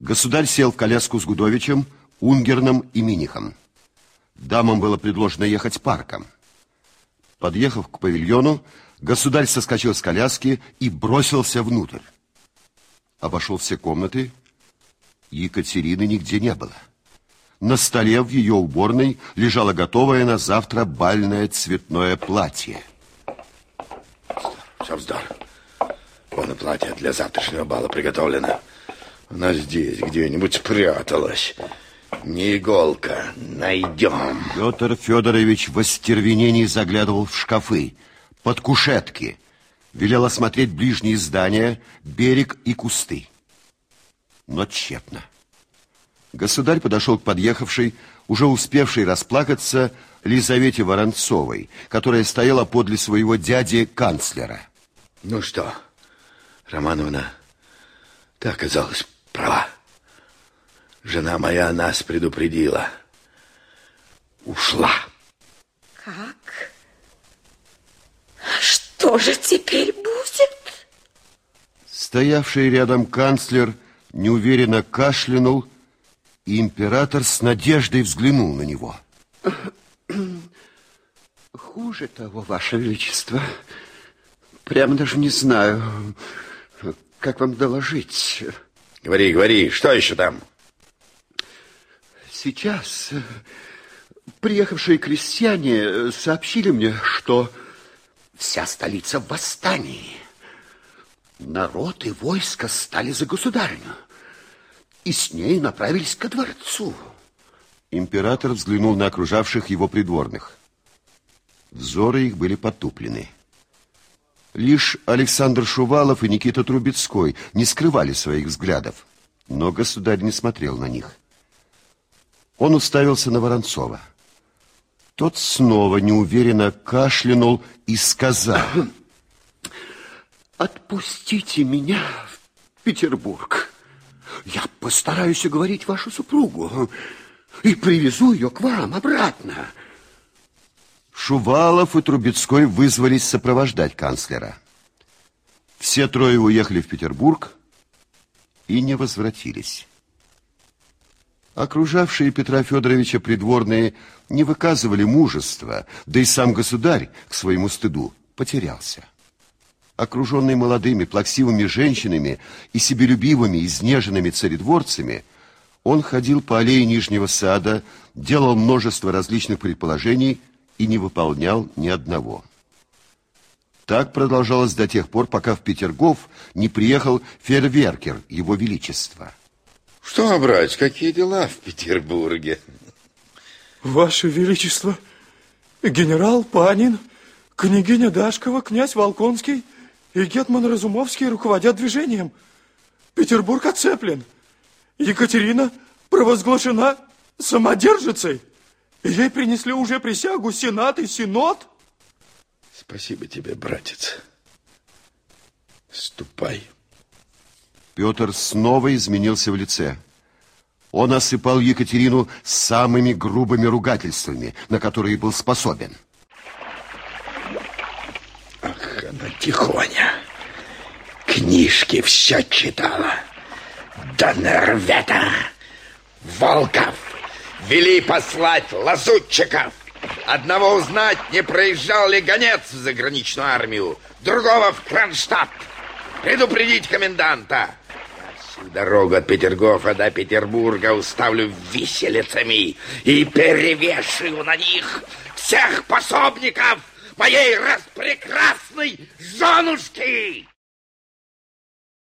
Государь сел в коляску с Гудовичем, Унгерном и Минихом. Дамам было предложено ехать парком. Подъехав к павильону, государь соскочил с коляски и бросился внутрь. Обошел все комнаты. Екатерины нигде не было. На столе в ее уборной лежало готовое на завтра бальное цветное платье. Все вздор. Вон и платье для завтрашнего бала приготовлено. Она здесь где-нибудь спряталась. Не иголка. Найдем. Петр Федорович в остервенении заглядывал в шкафы, под кушетки. Велел осмотреть ближние здания, берег и кусты. Но тщетно. Государь подошел к подъехавшей, уже успевшей расплакаться, Лизавете Воронцовой, которая стояла подле своего дяди-канцлера. Ну что, Романовна, ты оказалась права. Жена моя нас предупредила. Ушла. Как? Что же теперь будет? Стоявший рядом канцлер неуверенно кашлянул, и император с надеждой взглянул на него. Хуже того, Ваше Величество. Прямо даже не знаю, как вам доложить. Говори, говори, что еще там? Сейчас приехавшие крестьяне сообщили мне, что вся столица в восстании. Народ и войско стали за государню и с ней направились ко дворцу. Император взглянул на окружавших его придворных. Взоры их были потуплены. Лишь Александр Шувалов и Никита Трубецкой не скрывали своих взглядов, но государь не смотрел на них. Он уставился на Воронцова. Тот снова неуверенно кашлянул и сказал... Отпустите меня в Петербург. Я постараюсь уговорить вашу супругу и привезу ее к вам обратно. Шувалов и Трубецкой вызвались сопровождать канцлера. Все трое уехали в Петербург и не возвратились. Окружавшие Петра Федоровича придворные не выказывали мужества, да и сам государь, к своему стыду, потерялся. Окруженный молодыми, плаксивыми женщинами и себелюбивыми, изнеженными царедворцами, он ходил по аллее Нижнего сада, делал множество различных предположений и не выполнял ни одного. Так продолжалось до тех пор, пока в Петергоф не приехал фейерверкер Его Величества. Что, брать, какие дела в Петербурге? Ваше Величество, генерал Панин, княгиня Дашкова, князь Волконский и Гетман Разумовский руководят движением. Петербург оцеплен. Екатерина провозглашена самодержицей. Ей принесли уже присягу Сенат и Синод. Спасибо тебе, братец. Ступай. Петр снова изменился в лице. Он осыпал Екатерину самыми грубыми ругательствами, на которые был способен. Ах, она тихоня. Книжки все читала. Да нервета. Волков вели послать лазутчиков. Одного узнать, не проезжал ли гонец в заграничную армию, другого в Кронштадт. Предупредить коменданта. Всю дорогу от Петергофа до Петербурга уставлю виселицами и перевешиваю на них всех пособников моей распрекрасной женушки.